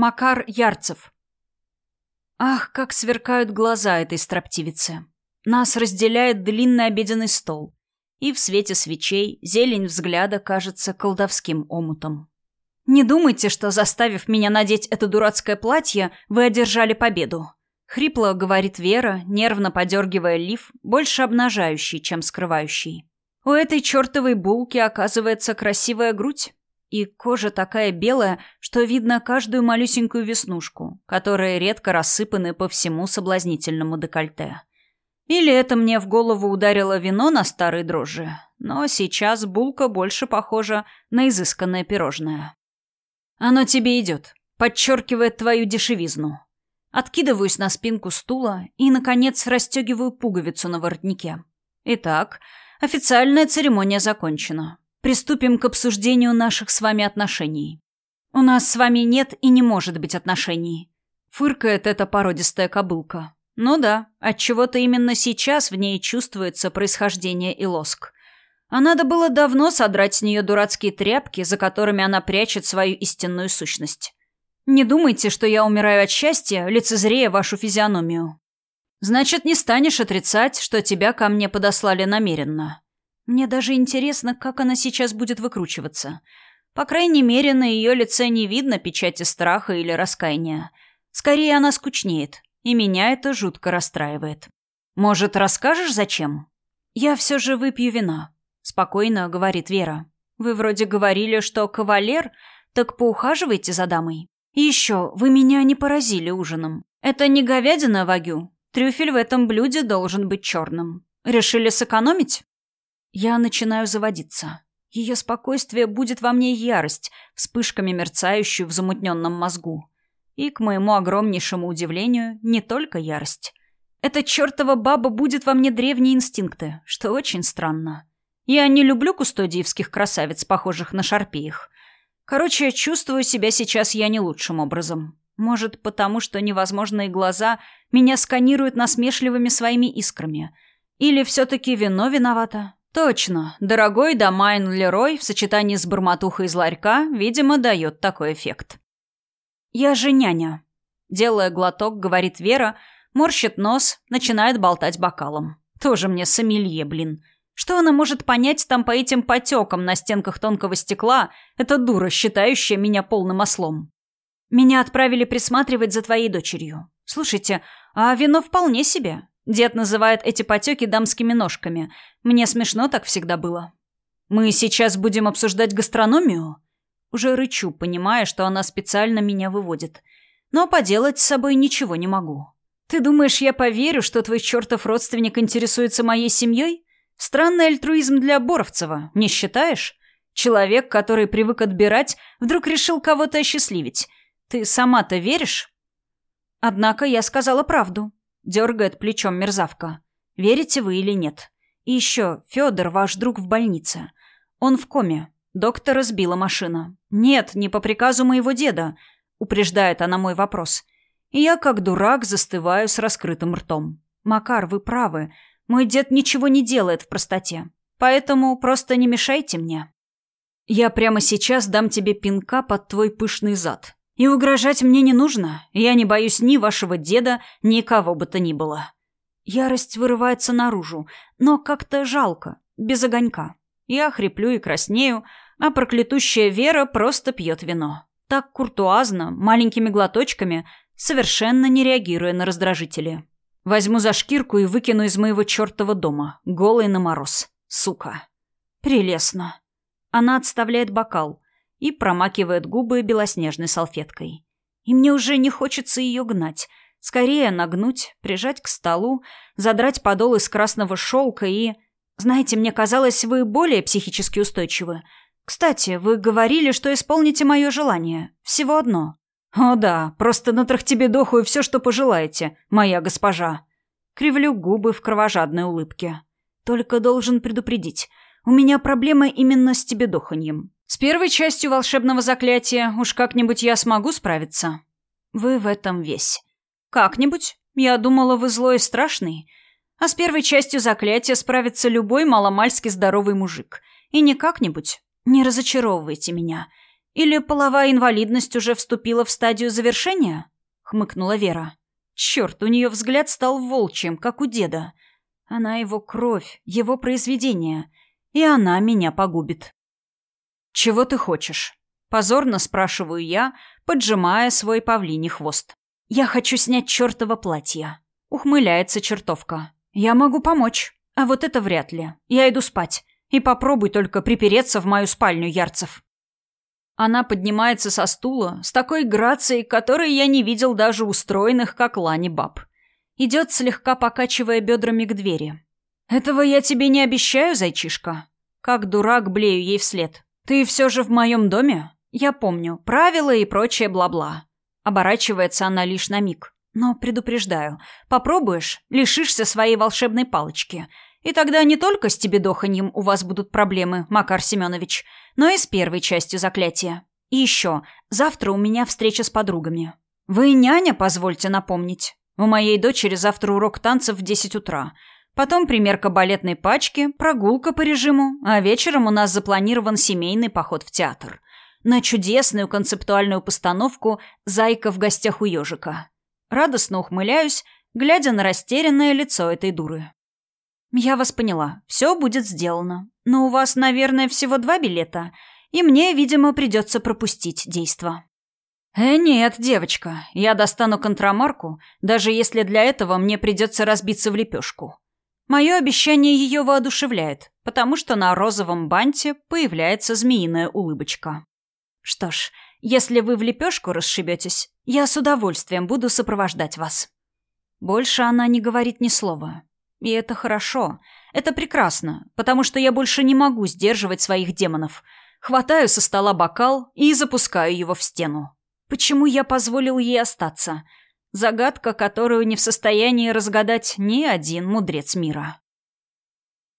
Макар Ярцев. Ах, как сверкают глаза этой строптивицы. Нас разделяет длинный обеденный стол. И в свете свечей зелень взгляда кажется колдовским омутом. Не думайте, что, заставив меня надеть это дурацкое платье, вы одержали победу. Хрипло говорит Вера, нервно подергивая лиф, больше обнажающий, чем скрывающий. У этой чертовой булки оказывается красивая грудь. И кожа такая белая, что видно каждую малюсенькую веснушку, которые редко рассыпаны по всему соблазнительному декольте. Или это мне в голову ударило вино на старой дрожжи, но сейчас булка больше похожа на изысканное пирожное. Оно тебе идет, подчеркивает твою дешевизну. Откидываюсь на спинку стула и, наконец, расстегиваю пуговицу на воротнике. Итак, официальная церемония закончена. Приступим к обсуждению наших с вами отношений. У нас с вами нет и не может быть отношений. Фыркает эта породистая кобылка. Ну да, отчего-то именно сейчас в ней чувствуется происхождение и лоск. А надо было давно содрать с нее дурацкие тряпки, за которыми она прячет свою истинную сущность. Не думайте, что я умираю от счастья, лицезрея вашу физиономию. Значит, не станешь отрицать, что тебя ко мне подослали намеренно. Мне даже интересно, как она сейчас будет выкручиваться. По крайней мере, на ее лице не видно печати страха или раскаяния. Скорее, она скучнеет, и меня это жутко расстраивает. Может, расскажешь, зачем? Я все же выпью вина. Спокойно говорит Вера. Вы вроде говорили, что кавалер, так поухаживайте за дамой. И еще, вы меня не поразили ужином. Это не говядина вагю. Трюфель в этом блюде должен быть черным. Решили сэкономить? Я начинаю заводиться. Ее спокойствие будет во мне ярость, вспышками мерцающую в замутненном мозгу. И, к моему огромнейшему удивлению, не только ярость. Эта чертова баба будет во мне древние инстинкты, что очень странно. Я не люблю кустодиевских красавиц, похожих на шарпеях. Короче, чувствую себя сейчас я не лучшим образом. Может, потому что невозможные глаза меня сканируют насмешливыми своими искрами. Или все-таки вино виновато? Точно, дорогой Домайн Лерой в сочетании с бормотухой из ларька, видимо, дает такой эффект. «Я же няня», — делая глоток, говорит Вера, морщит нос, начинает болтать бокалом. «Тоже мне сомелье, блин. Что она может понять там по этим потекам на стенках тонкого стекла, эта дура, считающая меня полным ослом?» «Меня отправили присматривать за твоей дочерью. Слушайте, а вино вполне себе. Дед называет эти потеки дамскими ножками. Мне смешно так всегда было. Мы сейчас будем обсуждать гастрономию? Уже рычу, понимая, что она специально меня выводит. Но поделать с собой ничего не могу. Ты думаешь, я поверю, что твой чертов родственник интересуется моей семьей? Странный альтруизм для Боровцева, не считаешь? Человек, который привык отбирать, вдруг решил кого-то осчастливить. Ты сама-то веришь? Однако я сказала правду. Дергает плечом мерзавка. Верите вы или нет? И еще, Федор, ваш друг в больнице. Он в коме. Доктора сбила машина. Нет, не по приказу моего деда. Упреждает она мой вопрос. И я, как дурак, застываю с раскрытым ртом. Макар, вы правы. Мой дед ничего не делает в простоте. Поэтому просто не мешайте мне. Я прямо сейчас дам тебе пинка под твой пышный зад. И угрожать мне не нужно. Я не боюсь ни вашего деда, ни кого бы то ни было. Ярость вырывается наружу, но как-то жалко, без огонька. Я хриплю и краснею, а проклятущая Вера просто пьет вино. Так куртуазно, маленькими глоточками, совершенно не реагируя на раздражители. Возьму за шкирку и выкину из моего чертова дома, голый на мороз. Сука. Прелестно. Она отставляет бокал и промакивает губы белоснежной салфеткой. И мне уже не хочется ее гнать. Скорее нагнуть, прижать к столу, задрать подол из красного шелка и... Знаете, мне казалось, вы более психически устойчивы. Кстати, вы говорили, что исполните мое желание. Всего одно. О да, просто натрахтебедохую все, что пожелаете, моя госпожа. Кривлю губы в кровожадной улыбке. Только должен предупредить. У меня проблема именно с тебедоханьем. С первой частью волшебного заклятия уж как-нибудь я смогу справиться. Вы в этом весь. Как-нибудь? Я думала, вы злой и страшный. А с первой частью заклятия справится любой маломальски здоровый мужик. И не как-нибудь. Не разочаровывайте меня. Или половая инвалидность уже вступила в стадию завершения? Хмыкнула Вера. Черт, у нее взгляд стал волчьим, как у деда. Она его кровь, его произведение. И она меня погубит. «Чего ты хочешь?» Позорно спрашиваю я, поджимая свой павлиний хвост. «Я хочу снять чертово платье». Ухмыляется чертовка. «Я могу помочь. А вот это вряд ли. Я иду спать. И попробуй только припереться в мою спальню, Ярцев». Она поднимается со стула с такой грацией, которой я не видел даже устроенных, как Лани баб. Идет, слегка покачивая бедрами к двери. «Этого я тебе не обещаю, зайчишка». Как дурак блею ей вслед. «Ты все же в моем доме?» «Я помню. Правила и прочее бла-бла». Оборачивается она лишь на миг. Но предупреждаю. Попробуешь, лишишься своей волшебной палочки. И тогда не только с тебедоханьем у вас будут проблемы, Макар Семенович, но и с первой частью заклятия. И еще, завтра у меня встреча с подругами. Вы няня, позвольте напомнить. У моей дочери завтра урок танцев в 10 утра. Потом примерка балетной пачки, прогулка по режиму, а вечером у нас запланирован семейный поход в театр. На чудесную концептуальную постановку «Зайка в гостях у ежика». Радостно ухмыляюсь, глядя на растерянное лицо этой дуры. «Я вас поняла. Все будет сделано. Но у вас, наверное, всего два билета, и мне, видимо, придется пропустить действо». «Э, нет, девочка, я достану контрамарку, даже если для этого мне придется разбиться в лепешку». Мое обещание ее воодушевляет, потому что на розовом банте появляется змеиная улыбочка. Что ж, если вы в лепешку расшибетесь, я с удовольствием буду сопровождать вас. Больше она не говорит ни слова. И это хорошо. Это прекрасно, потому что я больше не могу сдерживать своих демонов. Хватаю со стола бокал и запускаю его в стену. Почему я позволил ей остаться? Загадка, которую не в состоянии разгадать ни один мудрец мира.